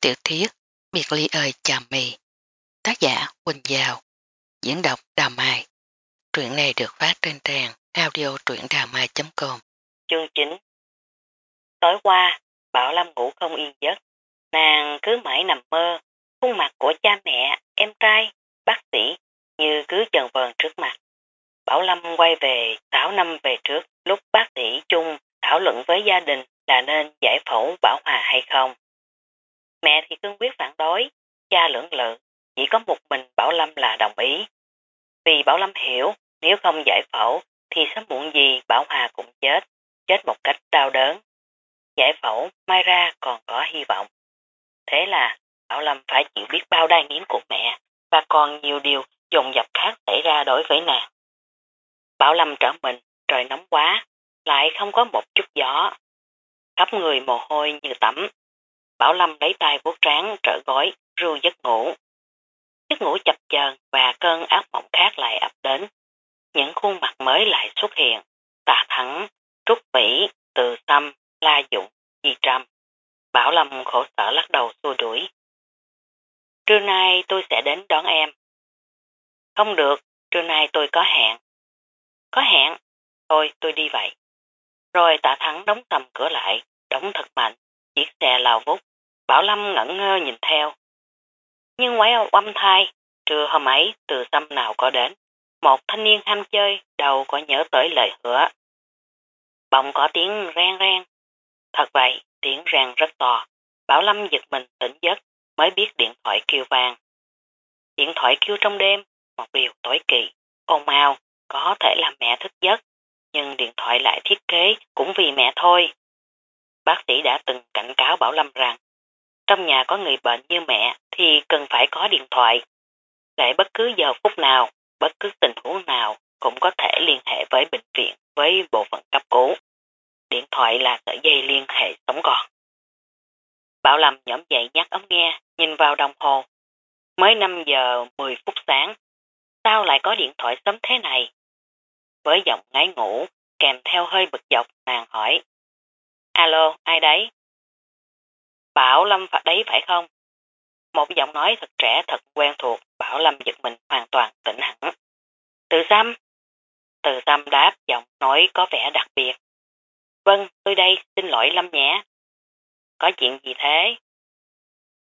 Tiểu thuyết Biệt ly ơi chà mì Tác giả Quỳnh Giao Diễn đọc Đà Mai Truyện này được phát trên trang audio truyệnđàmai.com Chương 9 Tối qua, Bảo Lâm ngủ không yên giấc. Nàng cứ mãi nằm mơ, khuôn mặt của cha mẹ, em trai, bác sĩ như cứ chần vờn trước mặt. Bảo Lâm quay về 6 năm về trước lúc bác sĩ chung thảo luận với gia đình là nên giải phẫu Bảo Hòa hay không. Mẹ thì cương quyết phản đối, cha lưỡng lự, chỉ có một mình Bảo Lâm là đồng ý. Vì Bảo Lâm hiểu nếu không giải phẫu thì sớm muộn gì Bảo Hòa cũng chết, chết một cách đau đớn. Giải phẫu mai ra còn có hy vọng. Thế là Bảo Lâm phải chịu biết bao đai nghiến của mẹ và còn nhiều điều dồn dập khác xảy ra đối với nàng. Bảo Lâm trở mình, trời nóng quá, lại không có một chút gió. Khắp người mồ hôi như tắm, Bảo Lâm lấy tay vuốt trán trở gói ru giấc ngủ. Giấc ngủ chập chờn và cơn ác mộng khác lại ập đến. Những khuôn mặt mới lại xuất hiện. Tà Thắng, Trúc Mỹ, Từ Tâm, La Dũng, Di Trâm. Bảo Lâm khổ sở lắc đầu xua đuổi. Trưa nay tôi sẽ đến đón em. Không được, trưa nay tôi có hẹn. Có hẹn? Thôi tôi đi vậy. Rồi tạ thắng đóng tầm cửa lại, đóng thật mạnh, chiếc xe lao vút Bảo Lâm ngẩn ngơ nhìn theo. Nhưng quái âm thai, trưa hôm ấy từ tâm nào có đến. Một thanh niên ham chơi, đầu có nhớ tới lời hứa. Bỗng có tiếng rang rang. Thật vậy, tiếng rang rất to. Bảo Lâm giật mình tỉnh giấc, mới biết điện thoại kêu vang. Điện thoại kêu trong đêm, một điều tối kỳ, ồn ào, có thể làm mẹ thức giấc, nhưng điện thoại lại thiết kế cũng vì mẹ thôi. Bác sĩ đã từng cảnh cáo Bảo Lâm rằng trong nhà có người bệnh như mẹ thì cần phải có điện thoại. Để bất cứ giờ phút nào, bất cứ tình huống nào cũng có thể liên hệ với bệnh viện, với bộ phận cấp cứu. Điện thoại là sợi dây liên hệ sống còn. Bảo Lâm nhõm dậy nhắc ống nghe, nhìn vào đồng hồ. Mới 5 giờ 10 phút sáng, sao lại có điện thoại sớm thế này? Với giọng ngái ngủ, kèm theo hơi bực dọc, nàng hỏi. Alo, ai đấy? Bảo Lâm phải đấy phải không? Một giọng nói thật trẻ thật quen thuộc, Bảo Lâm giật mình hoàn toàn tỉnh hẳn. Từ Sam, Từ Sam đáp giọng nói có vẻ đặc biệt. Vâng, tôi đây, xin lỗi Lâm nhé. Có chuyện gì thế?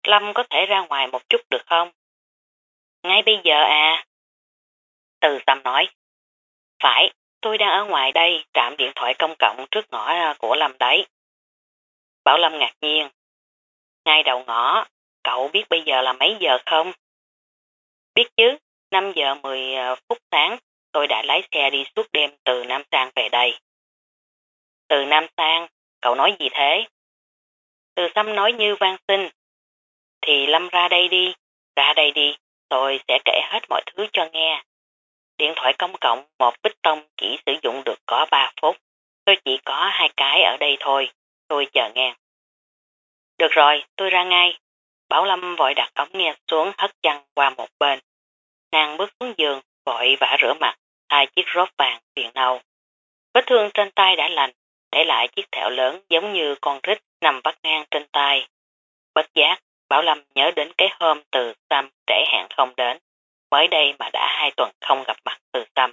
Lâm có thể ra ngoài một chút được không? Ngay bây giờ à? Từ Sam nói. Phải, tôi đang ở ngoài đây, trạm điện thoại công cộng trước ngõ của Lâm đấy. Bảo Lâm ngạc nhiên, ngay đầu ngõ, cậu biết bây giờ là mấy giờ không? Biết chứ, 5 giờ 10 ờ, phút sáng tôi đã lái xe đi suốt đêm từ Nam Sang về đây. Từ Nam Sang, cậu nói gì thế? Từ Sâm nói như vang sinh. Thì Lâm ra đây đi, ra đây đi, tôi sẽ kể hết mọi thứ cho nghe. Điện thoại công cộng một bích tông chỉ sử dụng được có 3 phút. Tôi chỉ có hai cái ở đây thôi, tôi chờ nghe. Được rồi, tôi ra ngay. Bảo Lâm vội đặt ống nghe xuống hất chăn qua một bên. Nàng bước xuống giường, vội vã rửa mặt, hai chiếc rốt vàng phiền nâu. Vết thương trên tay đã lành, để lại chiếc thẹo lớn giống như con rít nằm vắt ngang trên tay. Bất giác, Bảo Lâm nhớ đến cái hôm từ Tâm trễ hẹn không đến. Mới đây mà đã hai tuần không gặp mặt từ Tâm.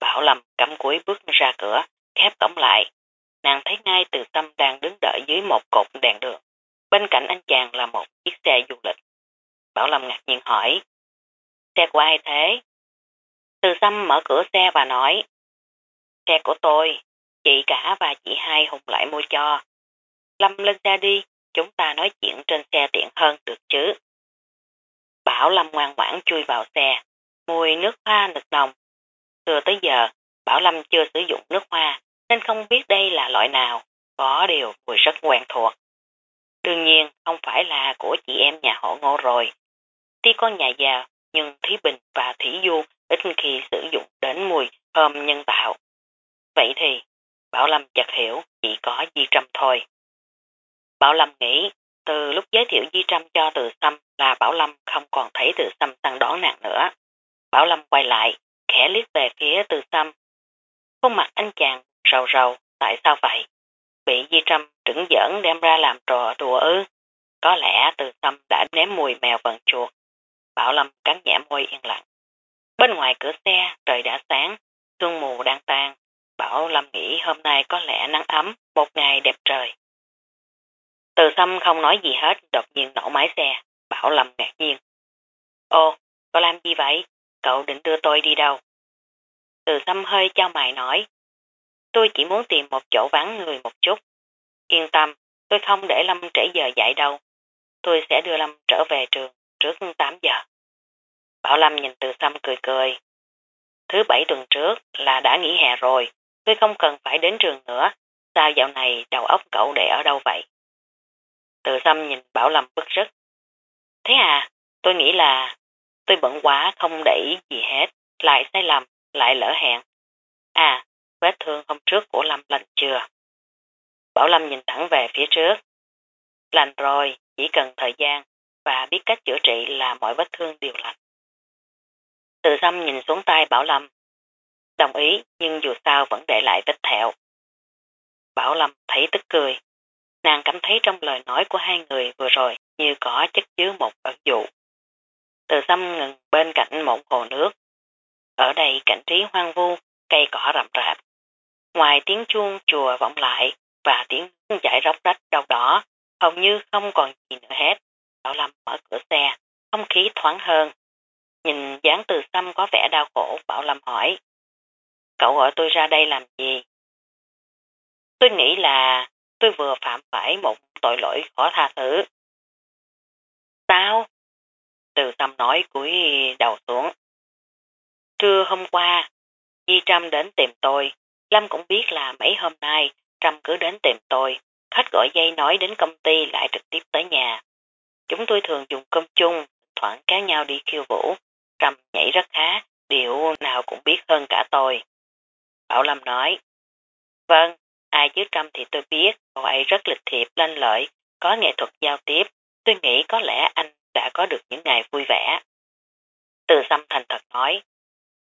Bảo Lâm cắm cuối bước ra cửa, khép cổng lại, nàng thấy ngay từ tâm đang đứng đợi dưới một cột đèn đường. Bên cạnh anh chàng là một chiếc xe du lịch. Bảo Lâm ngạc nhiên hỏi, xe của ai thế? Từ tâm mở cửa xe và nói, xe của tôi, chị cả và chị hai Hùng lại mua cho. Lâm lên xe đi, chúng ta nói chuyện trên xe tiện hơn được chứ. Bảo Lâm ngoan ngoãn chui vào xe, mùi nước hoa nực nồng. Từ tới giờ, Bảo Lâm chưa sử dụng nước hoa, nên không biết đây là loại nào, có điều mùi rất quen thuộc. Đương nhiên không phải là của chị em nhà họ ngô rồi. Tuy con nhà giàu, nhưng Thí Bình và Thí Du ít khi sử dụng đến mùi thơm nhân tạo. Vậy thì, Bảo Lâm chợt hiểu chỉ có Di Trâm thôi. Bảo Lâm nghĩ, từ lúc giới thiệu Di Trâm cho Từ Sâm là Bảo Lâm không còn thấy Từ Sâm săn đón nàng nữa. Bảo Lâm quay lại, khẽ liếc về phía Từ Sâm. Khuôn mặt anh chàng rầu rầu, tại sao vậy? Bị Di Trâm trứng giỡn đem ra làm trò đùa ư? Có lẽ từ tâm đã ném mùi mèo vần chuột. Bảo Lâm cắn nhẹ môi yên lặng. Bên ngoài cửa xe, trời đã sáng, sương mù đang tan. Bảo Lâm nghĩ hôm nay có lẽ nắng ấm, một ngày đẹp trời. Từ Sâm không nói gì hết, đột nhiên nổ máy xe. Bảo Lâm ngạc nhiên. Ô, cậu làm gì vậy? Cậu định đưa tôi đi đâu? Từ Sâm hơi cho mày nói. Tôi chỉ muốn tìm một chỗ vắng người một chút. Yên tâm, tôi không để Lâm trễ giờ dạy đâu. Tôi sẽ đưa Lâm trở về trường trước 8 giờ. Bảo Lâm nhìn từ Sâm cười cười. Thứ bảy tuần trước là đã nghỉ hè rồi, tôi không cần phải đến trường nữa. Sao dạo này đầu óc cậu để ở đâu vậy? Từ Sâm nhìn Bảo Lâm bức rứt. Thế à, tôi nghĩ là tôi bận quá không để ý gì hết, lại sai lầm, lại lỡ hẹn. À, vết thương hôm trước của Lâm lành chưa? Bảo Lâm nhìn thẳng về phía trước. Lành rồi, chỉ cần thời gian và biết cách chữa trị là mọi vết thương đều lành. Từ xăm nhìn xuống tay Bảo Lâm. Đồng ý, nhưng dù sao vẫn để lại vết thẹo. Bảo Lâm thấy tức cười. Nàng cảm thấy trong lời nói của hai người vừa rồi như có chất chứa một ẩn dụ. Từ xăm ngừng bên cạnh một hồ nước. Ở đây cảnh trí hoang vu, cây cỏ rậm rạp. Ngoài tiếng chuông chùa vọng lại và tiếng chảy róc rách đâu đó, hầu như không còn gì nữa hết. Bảo Lâm mở cửa xe, không khí thoáng hơn. Nhìn dáng từ xăm có vẻ đau khổ, Bảo Lâm hỏi. Cậu gọi tôi ra đây làm gì? Tôi nghĩ là tôi vừa phạm phải một tội lỗi khó tha thứ. Sao? Từ tâm nói cúi đầu xuống. Trưa hôm qua, Di Trâm đến tìm tôi. Lâm cũng biết là mấy hôm nay Trâm cứ đến tìm tôi. Khách gọi dây nói đến công ty lại trực tiếp tới nhà. Chúng tôi thường dùng cơm chung, thoảng kéo nhau đi khiêu vũ. Trâm nhảy rất khá, điệu nào cũng biết hơn cả tôi. Bảo Lâm nói, Vâng, ai chứ Trâm thì tôi biết, cậu ấy rất lịch thiệp, lanh lợi, có nghệ thuật giao tiếp. Tôi nghĩ có lẽ anh đã có được những ngày vui vẻ. Từ xăm thành thật nói,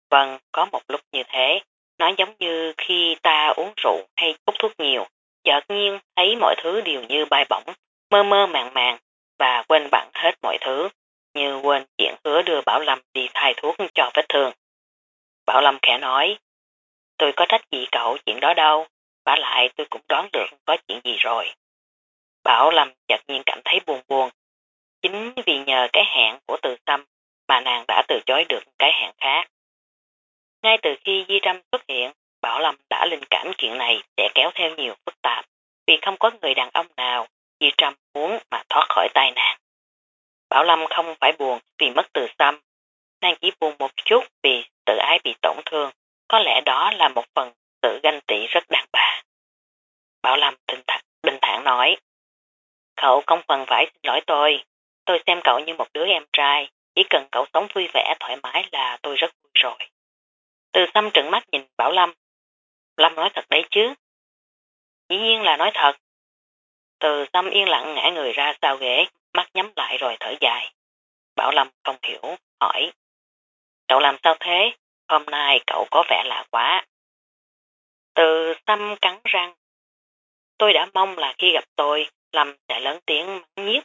Vâng, có một lúc như thế, nó giống như khi ta uống rượu hay hút thuốc nhiều, chợt nhiên thấy mọi thứ đều như bay bổng, mơ mơ màng màng và quên bẵng hết mọi thứ, như quên chuyện hứa đưa Bảo Lâm đi thay thuốc cho vết thương. Bảo Lâm khẽ nói, tôi có trách gì cậu chuyện đó đâu, và lại tôi cũng đoán được có chuyện gì rồi. Bảo Lâm chợt nhiên cảm thấy buồn buồn, chính vì nhờ cái hẹn của từ tâm mà nàng đã từ chối được cái hẹn khác. Ngay từ khi Di Trâm xuất hiện, Bảo Lâm đã linh cảm chuyện này sẽ kéo theo nhiều phức tạp, vì không có người đàn ông nào Di Trâm muốn mà thoát khỏi tai nạn. Bảo Lâm không phải buồn vì mất từ xăm, nàng chỉ buồn một chút vì tự ái bị tổn thương, có lẽ đó là một phần sự ganh tị rất đàn bà. Bảo Lâm bình thản, bình thản nói, cậu không cần phải xin lỗi tôi, tôi xem cậu như một đứa em trai, chỉ cần cậu sống vui vẻ thoải mái là tôi rất vui rồi. Từ xăm trừng mắt nhìn Bảo Lâm. Lâm nói thật đấy chứ. Dĩ nhiên là nói thật. Từ xăm yên lặng ngã người ra sau ghế, mắt nhắm lại rồi thở dài. Bảo Lâm không hiểu, hỏi. Cậu làm sao thế? Hôm nay cậu có vẻ lạ quá. Từ xăm cắn răng. Tôi đã mong là khi gặp tôi, Lâm sẽ lớn tiếng mắng nhiếc.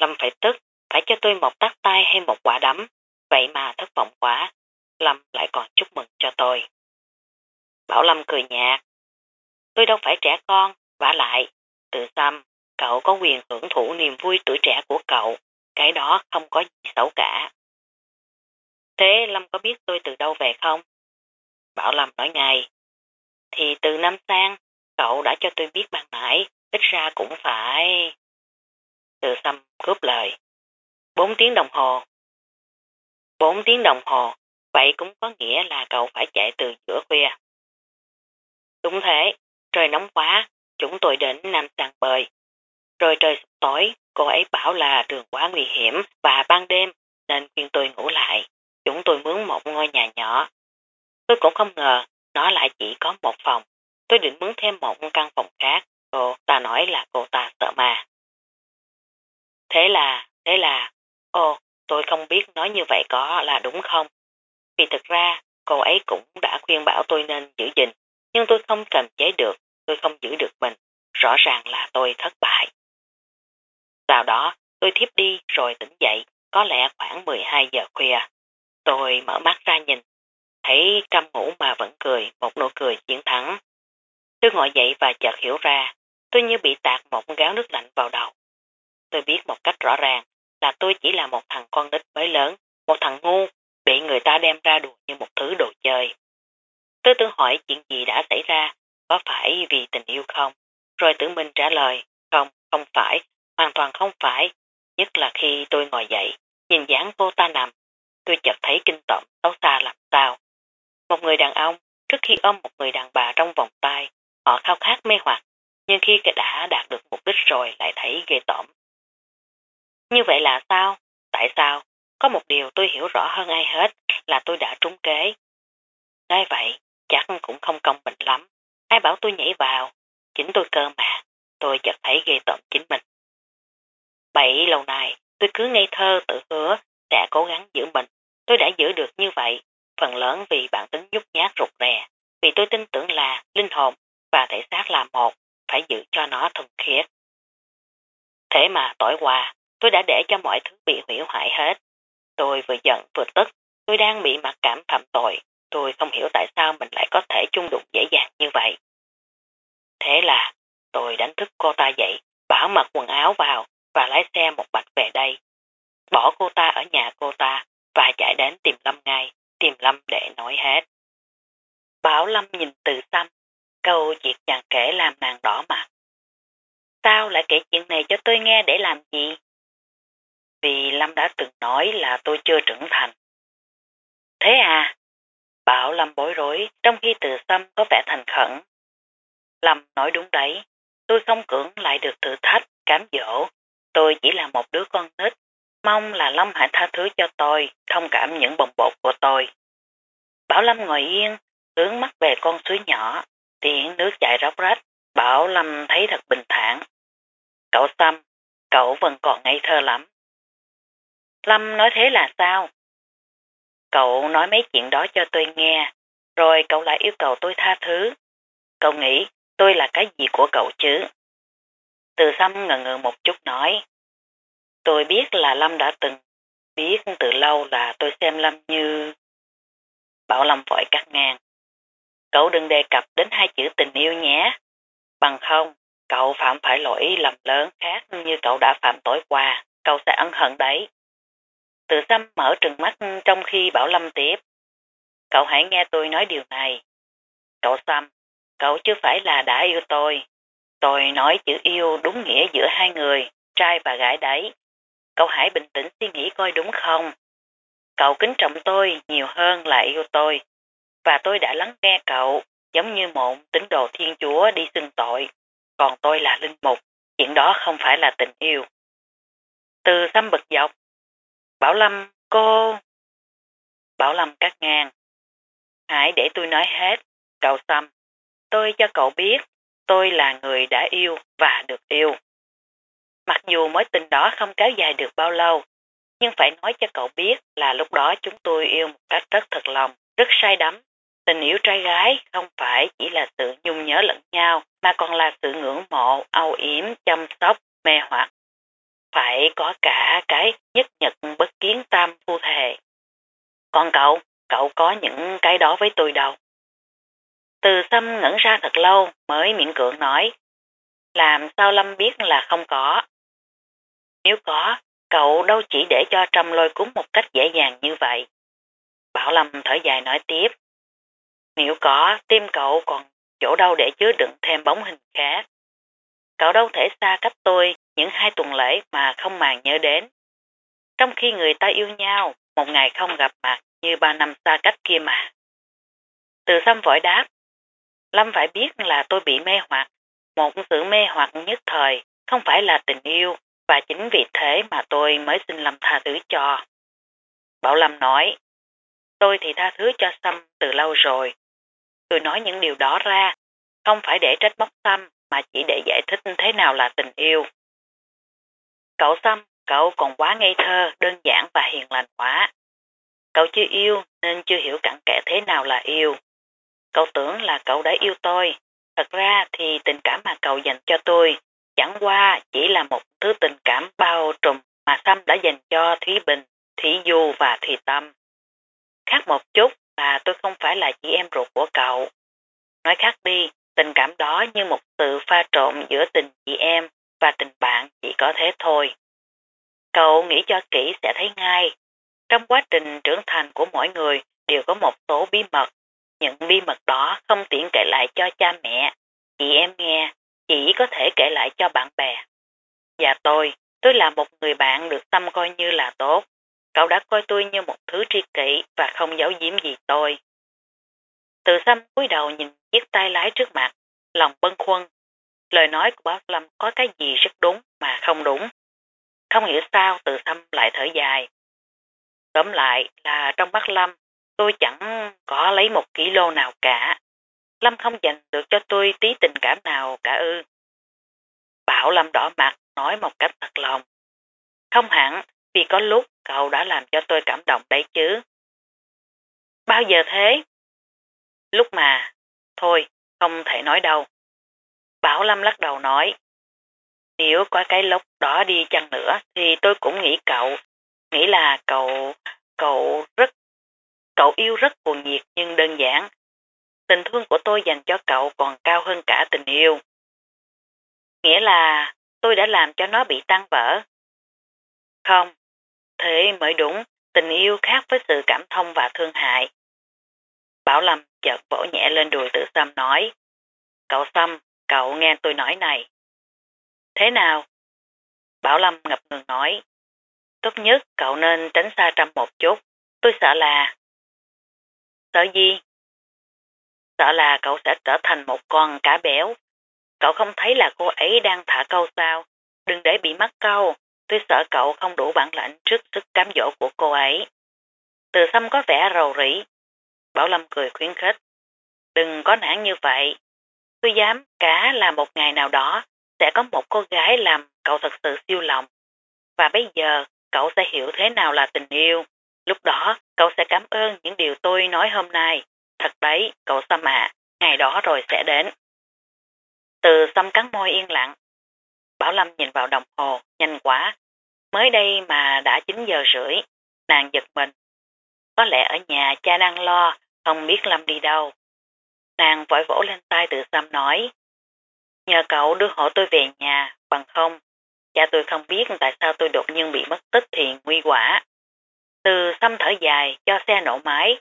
Lâm phải tức, phải cho tôi một tắt tay hay một quả đấm. Vậy mà thất vọng quá, Lâm lại còn chúc mừng cho tôi. Bảo Lâm cười nhạt. Tôi đâu phải trẻ con, vả lại, từ xăm, cậu có quyền hưởng thụ niềm vui tuổi trẻ của cậu, cái đó không có gì xấu cả. Thế Lâm có biết tôi từ đâu về không? Bảo Lâm nói ngay. Thì từ năm sang, cậu đã cho tôi biết ban nãy, ít ra cũng phải... Từ xăm cướp lời. Bốn tiếng đồng hồ. Bốn tiếng đồng hồ, Vậy cũng có nghĩa là cậu phải chạy từ giữa khuya. Đúng thế, trời nóng quá, chúng tôi đến Nam Sàng bơi. Rồi trời sụp tối, cô ấy bảo là đường quá nguy hiểm và ban đêm nên khuyên tôi ngủ lại. Chúng tôi mướn một ngôi nhà nhỏ. Tôi cũng không ngờ nó lại chỉ có một phòng. Tôi định mướn thêm một căn phòng khác. Cô ta nói là cô ta sợ ma. Thế là, thế là, ô tôi không biết nói như vậy có là đúng không? Vì thực ra, cô ấy cũng đã khuyên bảo tôi nên giữ gìn, nhưng tôi không cầm chế được, tôi không giữ được mình, rõ ràng là tôi thất bại. Sau đó tôi thiếp đi rồi tỉnh dậy, có lẽ khoảng 12 giờ khuya. Tôi mở mắt ra nhìn, thấy căm ngủ mà vẫn cười, một nụ cười chiến thắng. Tôi ngồi dậy và chợt hiểu ra, tôi như bị tạt một gáo nước lạnh vào đầu. Tôi biết một cách rõ ràng là tôi chỉ là một thằng con nít mới lớn, một thằng ngu, bị người ta đem ra đùa như một thứ đồ chơi. Tư tự hỏi chuyện gì đã xảy ra, có phải vì tình yêu không? Rồi tự mình trả lời, không, không phải, hoàn toàn không phải. Nhất là khi tôi ngồi dậy, nhìn dáng cô ta nằm, tôi chợt thấy kinh tởm xấu xa làm sao. Một người đàn ông, trước khi ôm một người đàn bà trong vòng tay, họ khao khát mê hoặc, nhưng khi đã đạt được mục đích rồi lại thấy ghê tởm. Như vậy là sao? Tại sao? Có một điều tôi hiểu rõ hơn ai hết là tôi đã trúng kế. Nói vậy, chắc cũng không công bình lắm. Ai bảo tôi nhảy vào? Chính tôi cơ mà. Tôi chợt thấy ghê tởm chính mình. Bảy lâu nay tôi cứ ngây thơ tự hứa sẽ cố gắng giữ mình. Tôi đã giữ được như vậy, phần lớn vì bản tính nhút nhát rụt rè. Vì tôi tin tưởng là linh hồn và thể xác là một, phải giữ cho nó thuần khiết. Thế mà tối qua, tôi đã để cho mọi thứ bị hủy hoại hết. Tôi vừa giận vừa tức, tôi đang bị mặc cảm phạm tội. Tôi không hiểu tại sao mình lại có thể chung đụng dễ dàng như vậy. Thế là tôi đánh thức cô ta dậy, bảo mặc quần áo vào và lái xe một bạch về đây. Bỏ cô ta ở nhà cô ta và chạy đến tìm Lâm ngay, tìm Lâm để nói hết. Bảo Lâm nhìn từ xăm, câu chuyện chàng kể làm nàng đỏ mặt. Sao lại kể chuyện này cho tôi nghe để làm gì? Vì Lâm đã từng nói là tôi chưa trưởng thành. Thế à? Bảo Lâm bối rối trong khi từ xâm có vẻ thành khẩn. Lâm nói đúng đấy, tôi không cưỡng lại được thử thách, cám dỗ. Tôi chỉ là một đứa con nít, mong là Lâm hãy tha thứ cho tôi, thông cảm những bồng bột của tôi. Bảo Lâm ngồi yên, hướng mắt về con suối nhỏ, tiếng nước chảy róc rách, Bảo Lâm thấy thật bình thản. Cậu Xăm, cậu vẫn còn ngây thơ lắm. Lâm nói thế là sao? Cậu nói mấy chuyện đó cho tôi nghe, rồi cậu lại yêu cầu tôi tha thứ. Cậu nghĩ tôi là cái gì của cậu chứ? Từ Xăm ngần ngừ một chút nói. Tôi biết là Lâm đã từng, biết từ lâu là tôi xem Lâm như... Bảo Lâm vội cắt ngang. Cậu đừng đề cập đến hai chữ tình yêu nhé. Bằng không, cậu phạm phải lỗi lầm lớn khác như cậu đã phạm tối qua, cậu sẽ ân hận đấy. Từ xăm mở trừng mắt trong khi Bảo Lâm tiếp. Cậu hãy nghe tôi nói điều này. Cậu xăm, cậu chưa phải là đã yêu tôi. Tôi nói chữ yêu đúng nghĩa giữa hai người, trai và gái đấy. Cậu hãy bình tĩnh suy nghĩ coi đúng không. Cậu kính trọng tôi nhiều hơn là yêu tôi. Và tôi đã lắng nghe cậu giống như một tín đồ thiên chúa đi xưng tội. Còn tôi là linh mục, chuyện đó không phải là tình yêu. Từ xăm bực dọc, Bảo Lâm, cô... Bảo Lâm cắt ngang. Hãy để tôi nói hết, cậu xăm. Tôi cho cậu biết, tôi là người đã yêu và được yêu. Mặc dù mối tình đó không kéo dài được bao lâu, nhưng phải nói cho cậu biết là lúc đó chúng tôi yêu một cách rất thật lòng, rất say đắm. Tình yêu trai gái không phải chỉ là sự nhung nhớ lẫn nhau, mà còn là sự ngưỡng mộ, âu yếm, chăm sóc, mê hoặc. Phải có cả cái nhất nhật bất kiến tam phu thề. Còn cậu, cậu có những cái đó với tôi đâu. Từ xâm ngẩn ra thật lâu mới miệng cưỡng nói. Làm sao Lâm biết là không có? Nếu có, cậu đâu chỉ để cho Trâm lôi cúng một cách dễ dàng như vậy. Bảo Lâm thở dài nói tiếp. Nếu có, tim cậu còn chỗ đâu để chứa đựng thêm bóng hình khác. Cậu đâu thể xa cách tôi những hai tuần lễ mà không màng nhớ đến. Trong khi người ta yêu nhau, một ngày không gặp mặt như ba năm xa cách kia mà. Từ xăm vội đáp, Lâm phải biết là tôi bị mê hoặc, một sự mê hoặc nhất thời, không phải là tình yêu, và chính vì thế mà tôi mới xin Lâm tha thứ cho. Bảo Lâm nói, tôi thì tha thứ cho Sâm từ lâu rồi. Tôi nói những điều đó ra, không phải để trách móc Sâm, mà chỉ để giải thích thế nào là tình yêu. Cậu xăm cậu còn quá ngây thơ, đơn giản và hiền lành quá. Cậu chưa yêu nên chưa hiểu cặn kẽ thế nào là yêu. Cậu tưởng là cậu đã yêu tôi. Thật ra thì tình cảm mà cậu dành cho tôi chẳng qua chỉ là một thứ tình cảm bao trùm mà xăm đã dành cho Thúy Bình, Thủy Du và Thùy Tâm. Khác một chút là tôi không phải là chị em ruột của cậu. Nói khác đi, tình cảm đó như một sự pha trộn giữa tình chị em và tình bạn chỉ có thế thôi. Cậu nghĩ cho kỹ sẽ thấy ngay. Trong quá trình trưởng thành của mỗi người đều có một số bí mật. Những bí mật đó không tiện kể lại cho cha mẹ. Chị em nghe, chỉ có thể kể lại cho bạn bè. Và tôi, tôi là một người bạn được tâm coi như là tốt. Cậu đã coi tôi như một thứ tri kỷ và không giấu giếm gì tôi. Từ xăm cúi đầu nhìn chiếc tay lái trước mặt, lòng bân khuân. Lời nói của bác Lâm có cái gì rất đúng mà không đúng. Không hiểu sao từ xăm lại thở dài. Tóm lại là trong mắt Lâm, tôi chẳng có lấy một kilo nào cả. Lâm không dành được cho tôi tí tình cảm nào cả ư. Bảo Lâm đỏ mặt nói một cách thật lòng. Không hẳn, vì có lúc cậu đã làm cho tôi cảm động đấy chứ. Bao giờ thế? Lúc mà, thôi, không thể nói đâu. Bảo Lâm lắc đầu nói, nếu có cái lúc đó đi chăng nữa thì tôi cũng nghĩ cậu, nghĩ là cậu, cậu rất, cậu yêu rất cuồng nhiệt nhưng đơn giản. Tình thương của tôi dành cho cậu còn cao hơn cả tình yêu. Nghĩa là tôi đã làm cho nó bị tan vỡ. Không, thế mới đúng, tình yêu khác với sự cảm thông và thương hại. Bảo Lâm chợt vỗ nhẹ lên đùi tự Sâm nói, cậu Sâm, cậu nghe tôi nói này. Thế nào? Bảo Lâm ngập ngừng nói, tốt nhất cậu nên tránh xa Trâm một chút, tôi sợ là... Sợ gì? Sợ là cậu sẽ trở thành một con cá béo. Cậu không thấy là cô ấy đang thả câu sao? Đừng để bị mắc câu, tôi sợ cậu không đủ bản lãnh trước sức cám dỗ của cô ấy. Từ Sâm có vẻ rầu rĩ. Bảo Lâm cười khuyến khích. Đừng có nản như vậy. Tôi dám cả là một ngày nào đó sẽ có một cô gái làm cậu thật sự siêu lòng. Và bây giờ cậu sẽ hiểu thế nào là tình yêu. Lúc đó cậu sẽ cảm ơn những điều tôi nói hôm nay. Thật đấy, cậu Sâm à, ngày đó rồi sẽ đến. Từ Sâm cắn môi yên lặng. Bảo Lâm nhìn vào đồng hồ, nhanh quá. Mới đây mà đã 9 giờ rưỡi, nàng giật mình. Có lẽ ở nhà cha đang lo, không biết Lâm đi đâu. Nàng vội vỗ lên tay từ Sam nói, nhờ cậu đưa hộ tôi về nhà, bằng không, cha tôi không biết tại sao tôi đột nhiên bị mất tích thì nguy quả. Từ Sam thở dài cho xe nổ máy.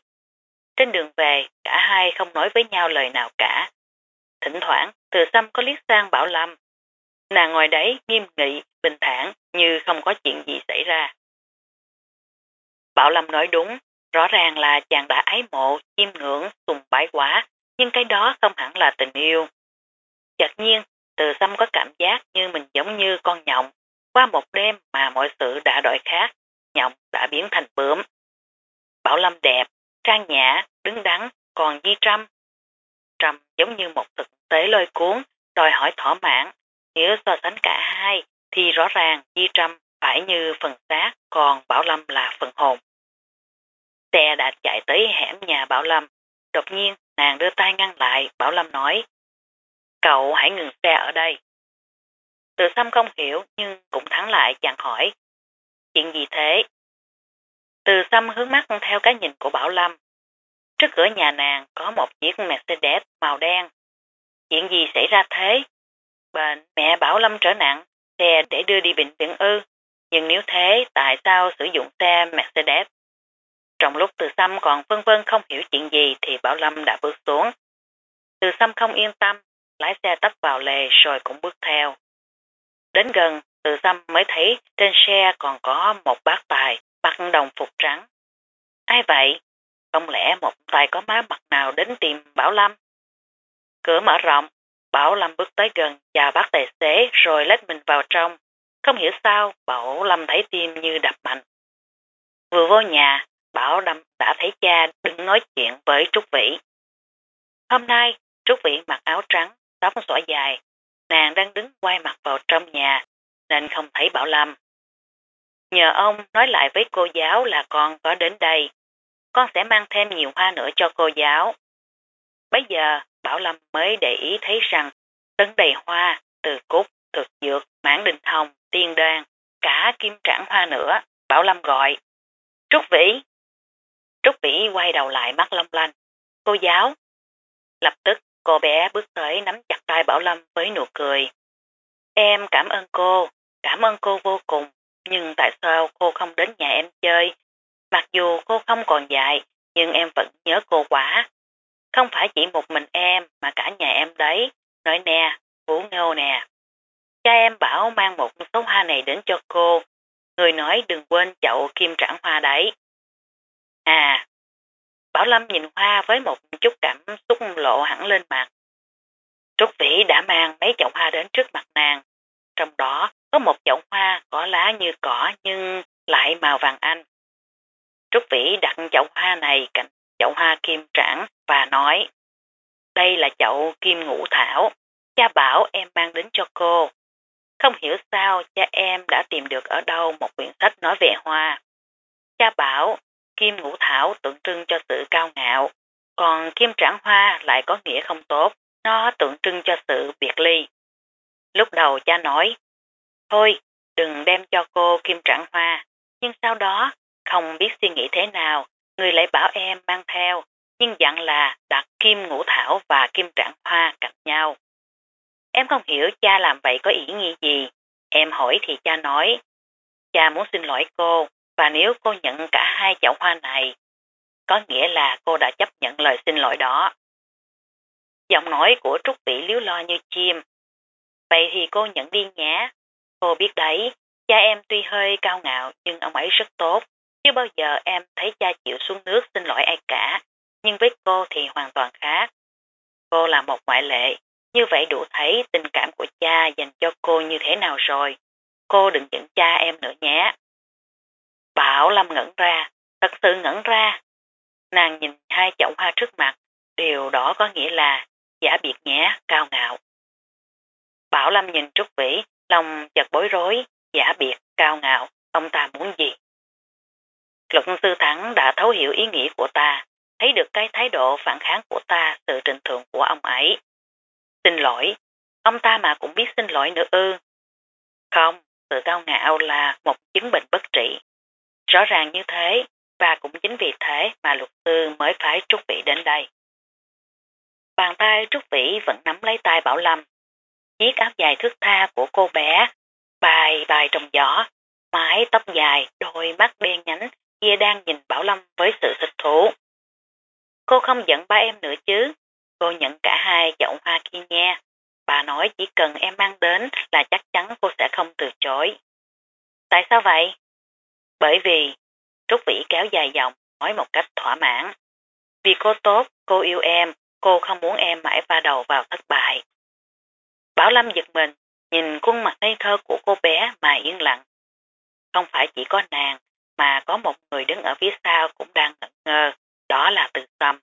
Trên đường về, cả hai không nói với nhau lời nào cả. Thỉnh thoảng, từ Sam có liếc sang Bảo Lâm. Nàng ngồi đấy nghiêm nghị, bình thản như không có chuyện gì xảy ra. Bảo Lâm nói đúng, rõ ràng là chàng đã ái mộ, chiêm ngưỡng, sùng bái quá, nhưng cái đó không hẳn là tình yêu. Chợt nhiên, từ xăm có cảm giác như mình giống như con nhộng, qua một đêm mà mọi sự đã đổi khác, nhộng đã biến thành bướm. Bảo Lâm đẹp, trang nhã, đứng đắn, còn Di Trâm. Trâm giống như một thực tế lôi cuốn, đòi hỏi thỏa mãn. Nếu so sánh cả hai, thì rõ ràng Di Trâm phải như phần xác, còn Bảo Lâm là phần hồn. Xe đã chạy tới hẻm nhà Bảo Lâm. Đột nhiên, nàng đưa tay ngăn lại, Bảo Lâm nói, cậu hãy ngừng xe ở đây. Từ xăm không hiểu nhưng cũng thắng lại chàng hỏi, chuyện gì thế? Từ xăm hướng mắt theo cái nhìn của Bảo Lâm. Trước cửa nhà nàng có một chiếc Mercedes màu đen. Chuyện gì xảy ra thế? Bệnh mẹ Bảo Lâm trở nặng, xe để đưa đi bệnh viện ư. Nhưng nếu thế, tại sao sử dụng xe Mercedes? Trong lúc từ xăm còn vân vân không hiểu chuyện gì thì Bảo Lâm đã bước xuống. Từ xăm không yên tâm, lái xe tấp vào lề rồi cũng bước theo. Đến gần, từ xăm mới thấy trên xe còn có một bác tài mặc đồng phục trắng. Ai vậy? Không lẽ một tài có má mặt nào đến tìm Bảo Lâm? Cửa mở rộng, Bảo Lâm bước tới gần chào bác tài xế rồi lách mình vào trong. Không hiểu sao, Bảo Lâm thấy tim như đập mạnh. Vừa vô nhà, Bảo Lâm đã thấy cha đứng nói chuyện với Trúc Vĩ. Hôm nay, Trúc Vĩ mặc áo trắng, tóc xõa dài. Nàng đang đứng quay mặt vào trong nhà, nên không thấy Bảo Lâm. Nhờ ông nói lại với cô giáo là con có đến đây. Con sẽ mang thêm nhiều hoa nữa cho cô giáo. Bây giờ, Bảo Lâm mới để ý thấy rằng tấn đầy hoa, từ cúc, thực dược, mãn đình hồng, tiên đoan, cả kim trảng hoa nữa, Bảo Lâm gọi. Trúc Vĩ! Trúc Vĩ quay đầu lại mắt long lanh. Cô giáo! Lập tức cô bé bước tới nắm chặt tay Bảo Lâm với nụ cười. Em cảm ơn cô, cảm ơn cô vô cùng, nhưng tại sao cô không đến nhà em chơi? Mặc dù cô không còn dạy, nhưng em vẫn nhớ cô quá. Không phải chỉ một mình em mà cả nhà em đấy. Nói nè, Vũ Ngô nè. Cha em bảo mang một số hoa này đến cho cô. Người nói đừng quên chậu kim trảng hoa đấy. À, Bảo Lâm nhìn hoa với một chút cảm xúc lộ hẳn lên mặt. Trúc Vĩ đã mang mấy chậu hoa đến trước mặt nàng. Trong đó có một chậu hoa có lá như cỏ nhưng lại màu vàng anh. Trúc Vĩ đặt chậu hoa này cạnh chậu hoa kim trảng và nói đây là chậu kim ngũ thảo, cha bảo em mang đến cho cô. Không hiểu sao cha em đã tìm được ở đâu một quyển sách nói về hoa. Cha bảo kim ngũ thảo tượng trưng cho sự cao ngạo, còn kim trảng hoa lại có nghĩa không tốt, nó tượng trưng cho sự biệt ly. Lúc đầu cha nói, thôi đừng đem cho cô kim trảng hoa, nhưng sau đó không biết suy nghĩ thế nào, người lại bảo em mang theo, nhưng dặn là đặt kim ngũ thảo và kim trảng hoa cạnh nhau. Em không hiểu cha làm vậy có ý nghĩa gì. Em hỏi thì cha nói, cha muốn xin lỗi cô, và nếu cô nhận cả hai chậu hoa này, có nghĩa là cô đã chấp nhận lời xin lỗi đó. Giọng nói của Trúc Vĩ liếu lo như chim. Vậy thì cô nhận đi nhé. Cô biết đấy, cha em tuy hơi cao ngạo nhưng ông ấy rất tốt. Chứ bao giờ em thấy cha chịu xuống nước xin lỗi ai cả. Nhưng với cô thì hoàn toàn khác. Cô là một ngoại lệ. Như vậy đủ thấy tình cảm của cha dành cho cô như thế nào rồi. Cô đừng giận cha em nữa nhé. Bảo Lâm ngẩn ra, thật sự ngẩn ra. Nàng nhìn hai chậu hoa trước mặt, điều đó có nghĩa là giả biệt nhé, cao ngạo. Bảo Lâm nhìn Trúc Vĩ, lòng chật bối rối, giả biệt, cao ngạo, ông ta muốn gì? Luật sư Thắng đã thấu hiểu ý nghĩa của ta, thấy được cái thái độ phản kháng của ta, sự trình thượng của ông ấy. Xin lỗi, ông ta mà cũng biết xin lỗi nữa ư. Không, sự cao ngạo là một chứng bệnh bất trị. Rõ ràng như thế, và cũng chính vì thế mà luật sư mới phải Trúc Vĩ đến đây. Bàn tay Trúc Vĩ vẫn nắm lấy tay Bảo Lâm. Chiếc áo dài thước tha của cô bé, bài bài trong gió, mái tóc dài, đôi mắt đen nhánh kia đang nhìn Bảo Lâm với sự thích thú. Cô không giận ba em nữa chứ, cô nhận cả hai chậu hoa kia nha. Bà nói chỉ cần em mang đến là chắc chắn cô sẽ không từ chối. Tại sao vậy? Bởi vì, Trúc Vĩ kéo dài dòng, nói một cách thỏa mãn. Vì cô tốt, cô yêu em, cô không muốn em mãi va đầu vào thất bại. Bảo Lâm giật mình, nhìn khuôn mặt ngây thơ của cô bé mà yên lặng. Không phải chỉ có nàng, mà có một người đứng ở phía sau cũng đang ngẩn ngơ, đó là từ tâm.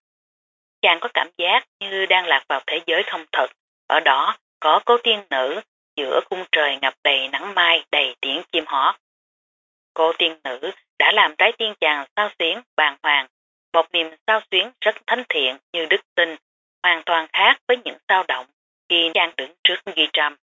Chàng có cảm giác như đang lạc vào thế giới không thật, ở đó có cô tiên nữ, giữa khung trời ngập đầy nắng mai đầy tiếng chim hót. Cô tiên nữ đã làm trái tiên chàng sao xuyến bàn hoàng, một niềm sao xuyến rất thánh thiện như đức tin, hoàn toàn khác với những sao động khi đang đứng trước ghi trầm.